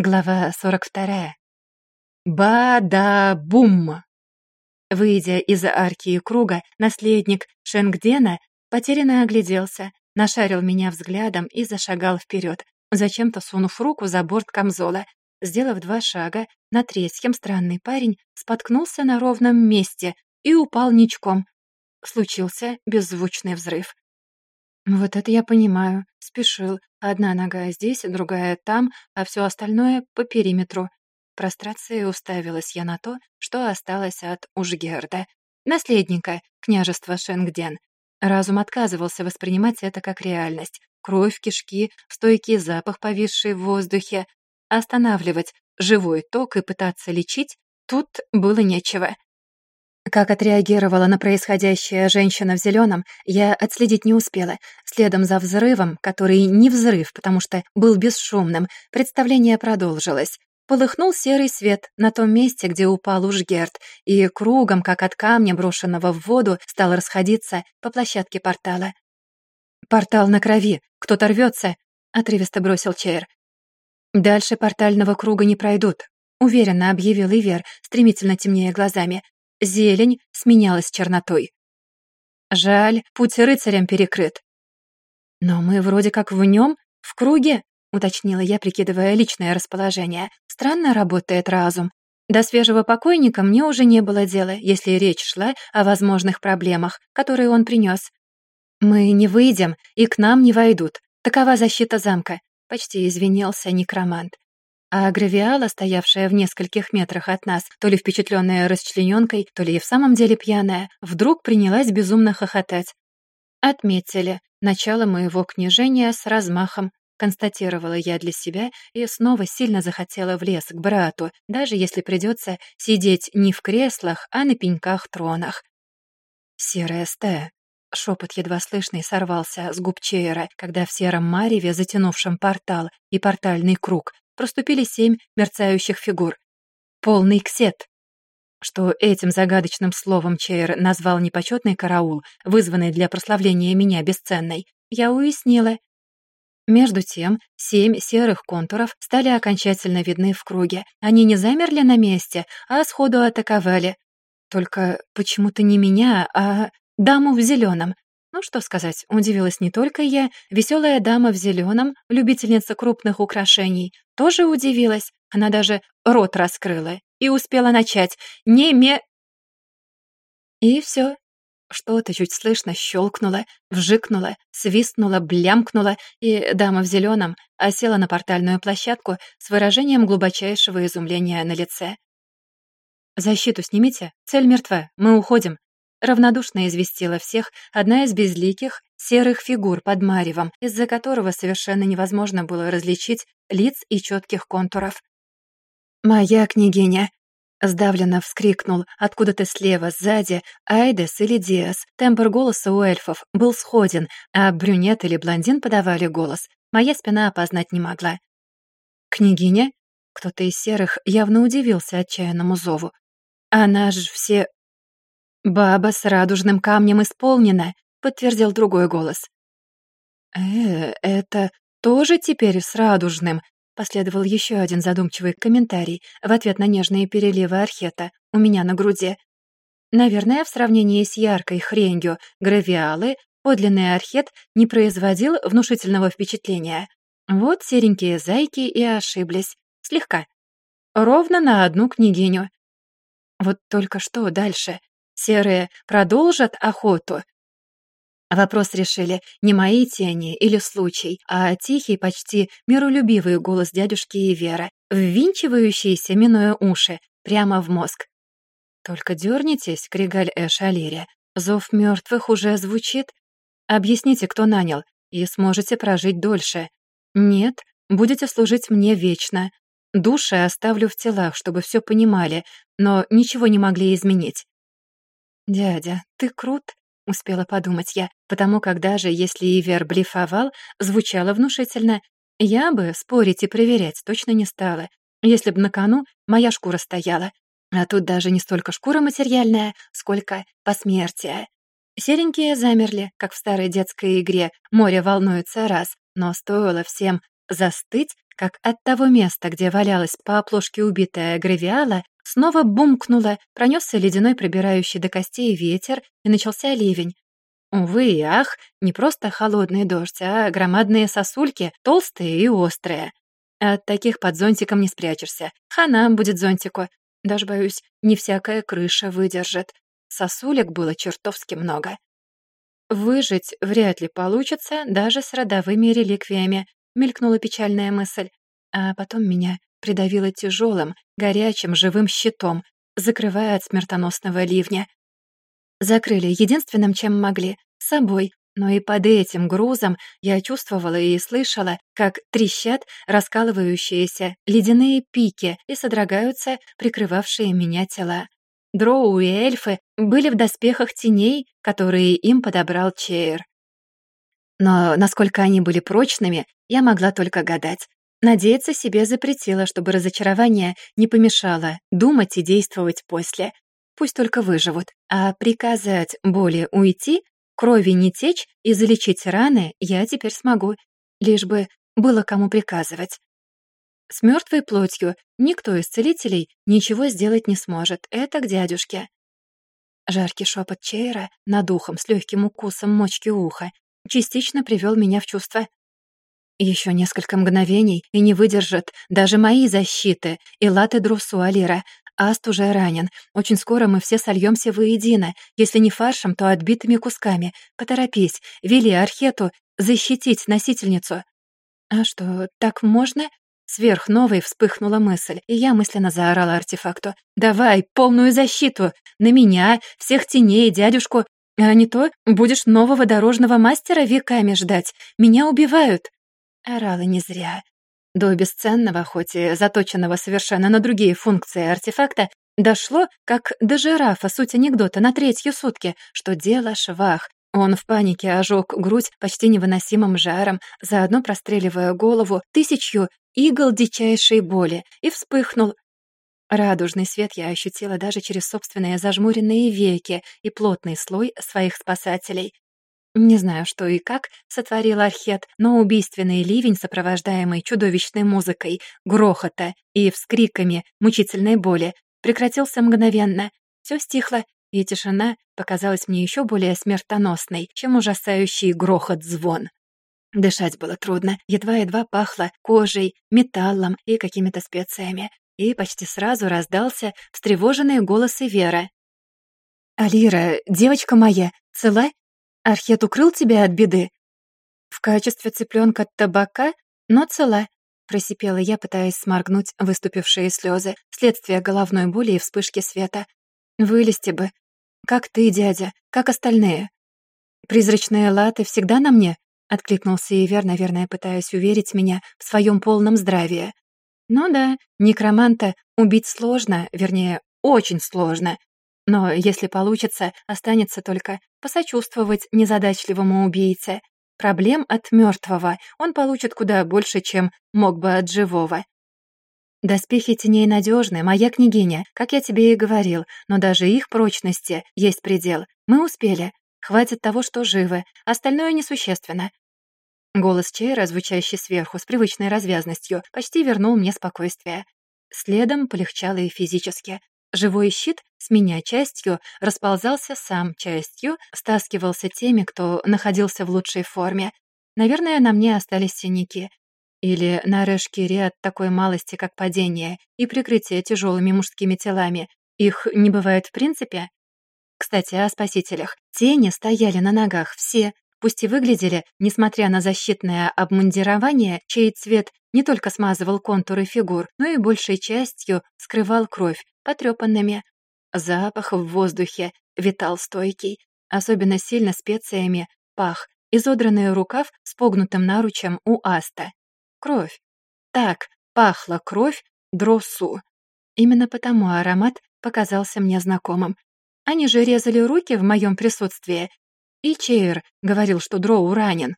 Глава 42. Ба-да-бум! Выйдя из арки круга, наследник Шенгдена потерянно огляделся, нашарил меня взглядом и зашагал вперед, зачем-то сунув руку за борт камзола. Сделав два шага, на третьем странный парень споткнулся на ровном месте и упал ничком. Случился беззвучный взрыв. Вот это я понимаю. Спешил. Одна нога здесь, другая там, а все остальное по периметру. Прострации уставилась я на то, что осталось от Ужгерда, наследника княжества Шенгден. Разум отказывался воспринимать это как реальность. Кровь, кишки, стойкий запах, повисший в воздухе. Останавливать живой ток и пытаться лечить тут было нечего. Как отреагировала на происходящее женщина в зеленом, я отследить не успела. Следом за взрывом, который не взрыв, потому что был бесшумным, представление продолжилось. Полыхнул серый свет на том месте, где упал уж герд, и кругом, как от камня, брошенного в воду, стал расходиться по площадке портала. «Портал на крови! Кто-то рвется!» — отрывисто бросил Чейр. «Дальше портального круга не пройдут», — уверенно объявил Ивер, стремительно темнее глазами зелень сменялась чернотой. «Жаль, путь рыцарям перекрыт». «Но мы вроде как в нем, в круге», — уточнила я, прикидывая личное расположение. «Странно работает разум. До свежего покойника мне уже не было дела, если речь шла о возможных проблемах, которые он принес. Мы не выйдем, и к нам не войдут. Такова защита замка», — почти извинился некромант. А Гравиала, стоявшая в нескольких метрах от нас, то ли впечатленная расчлененкой, то ли и в самом деле пьяная, вдруг принялась безумно хохотать. «Отметили. Начало моего княжения с размахом», — констатировала я для себя и снова сильно захотела в лес к брату, даже если придется сидеть не в креслах, а на пеньках-тронах. «Серая стая», Шепот едва слышный сорвался с губ Чейра, когда в сером мареве, затянувшем портал и портальный круг, проступили семь мерцающих фигур. Полный ксет. Что этим загадочным словом Чейр назвал непочетный караул, вызванный для прославления меня бесценной, я уяснила. Между тем, семь серых контуров стали окончательно видны в круге. Они не замерли на месте, а сходу атаковали. Только почему-то не меня, а даму в зеленом. Ну что сказать, удивилась не только я, веселая дама в зеленом, любительница крупных украшений, тоже удивилась. Она даже рот раскрыла и успела начать. Не ме... И все. Что-то чуть слышно щелкнуло, вжикнуло, свистнуло, блямкнуло, и дама в зеленом осела на портальную площадку с выражением глубочайшего изумления на лице. «Защиту снимите, цель мертва, мы уходим», Равнодушно известила всех одна из безликих серых фигур под маревом, из-за которого совершенно невозможно было различить лиц и четких контуров. «Моя княгиня!» — сдавленно вскрикнул откуда-то слева, сзади, Айдес или Диас. Тембр голоса у эльфов был сходен, а брюнет или блондин подавали голос. Моя спина опознать не могла. «Княгиня?» Кто-то из серых явно удивился отчаянному зову. «А нас же все «Баба с радужным камнем исполнена», — подтвердил другой голос. «Э, это тоже теперь с радужным», — последовал еще один задумчивый комментарий в ответ на нежные переливы архета у меня на груди. Наверное, в сравнении с яркой хренью гравиалы подлинный архет не производил внушительного впечатления. Вот серенькие зайки и ошиблись. Слегка. Ровно на одну княгиню. Вот только что дальше? серые продолжат охоту?» Вопрос решили не мои тени или случай, а тихий, почти миролюбивый голос дядюшки и Вера, ввинчивающийся, минуя уши, прямо в мозг. «Только дернитесь, Кригаль Эш Алире. Зов мертвых уже звучит. Объясните, кто нанял, и сможете прожить дольше. Нет, будете служить мне вечно. Души оставлю в телах, чтобы все понимали, но ничего не могли изменить. «Дядя, ты крут!» — успела подумать я, потому как даже если Ивер блефовал, звучало внушительно. Я бы спорить и проверять точно не стала, если бы на кону моя шкура стояла. А тут даже не столько шкура материальная, сколько посмертие. Серенькие замерли, как в старой детской игре. Море волнуется раз, но стоило всем застыть, как от того места, где валялась по оплошке убитая гравиала, Снова бумкнуло, пронесся ледяной пробирающий до костей ветер, и начался ливень. Увы и ах, не просто холодный дождь, а громадные сосульки, толстые и острые. От таких под зонтиком не спрячешься. Хана будет зонтику. Даже, боюсь, не всякая крыша выдержит. Сосулек было чертовски много. «Выжить вряд ли получится, даже с родовыми реликвиями», — мелькнула печальная мысль. А потом меня придавило тяжелым, горячим, живым щитом, закрывая от смертоносного ливня. Закрыли единственным, чем могли — собой, но и под этим грузом я чувствовала и слышала, как трещат раскалывающиеся ледяные пики и содрогаются прикрывавшие меня тела. Дроу и эльфы были в доспехах теней, которые им подобрал Чейр. Но насколько они были прочными, я могла только гадать. Надеяться себе запретила, чтобы разочарование не помешало думать и действовать после. Пусть только выживут. А приказать боли уйти, крови не течь и залечить раны я теперь смогу, лишь бы было кому приказывать. С мертвой плотью никто из целителей ничего сделать не сможет. Это к дядюшке. Жаркий шепот Чейра над ухом с легким укусом мочки уха частично привел меня в чувство. Еще несколько мгновений, и не выдержат даже мои защиты и латы Друсу Алира. Аст уже ранен. Очень скоро мы все сольемся воедино. Если не фаршем, то отбитыми кусками. Поторопись. Вели Архету защитить носительницу. А что, так можно? Сверх новой вспыхнула мысль, и я мысленно заорала артефакту. «Давай полную защиту! На меня, всех теней, дядюшку! А не то будешь нового дорожного мастера веками ждать. Меня убивают!» Орала не зря. До бесценного, хоть и заточенного совершенно на другие функции артефакта, дошло, как до жирафа суть анекдота на третью сутки, что дело швах. Он в панике ожег грудь почти невыносимым жаром, заодно простреливая голову тысячью игл дичайшей боли, и вспыхнул. Радужный свет я ощутила даже через собственные зажмуренные веки и плотный слой своих спасателей. Не знаю, что и как сотворил Архет, но убийственный ливень, сопровождаемый чудовищной музыкой, грохота и вскриками мучительной боли, прекратился мгновенно. Все стихло, и тишина показалась мне еще более смертоносной, чем ужасающий грохот-звон. Дышать было трудно, едва-едва пахло кожей, металлом и какими-то специями. И почти сразу раздался встревоженные голосы Ивера. «Алира, девочка моя, цела Архет укрыл тебя от беды?» «В качестве цыпленка табака, но цела», — просипела я, пытаясь сморгнуть выступившие слезы, следствие головной боли и вспышки света. «Вылезти бы. Как ты, дядя, как остальные?» «Призрачные латы всегда на мне?» — откликнулся Ивер, наверное, пытаясь уверить меня в своем полном здравии. «Ну да, некроманта убить сложно, вернее, очень сложно, но если получится, останется только посочувствовать незадачливому убийце. Проблем от мертвого он получит куда больше, чем мог бы от живого. «Доспехи теней надежны, моя княгиня, как я тебе и говорил, но даже их прочности есть предел. Мы успели. Хватит того, что живы. Остальное несущественно. Голос Чейра, звучащий сверху, с привычной развязностью, почти вернул мне спокойствие. Следом полегчало и физически. Живой щит, с меня частью, расползался сам частью, стаскивался теми, кто находился в лучшей форме. Наверное, на мне остались синяки. Или на рыжке ряд такой малости, как падение, и прикрытие тяжелыми мужскими телами. Их не бывает в принципе. Кстати, о спасителях. Тени стояли на ногах все, пусть и выглядели, несмотря на защитное обмундирование, чей цвет не только смазывал контуры фигур, но и большей частью скрывал кровь, потрепанными. Запах в воздухе витал стойкий, особенно сильно специями пах, изодранный рукав с погнутым наручем у аста. Кровь. Так, пахла кровь дроссу Именно потому аромат показался мне знакомым. Они же резали руки в моем присутствии. И Чейр говорил, что Дроу ранен.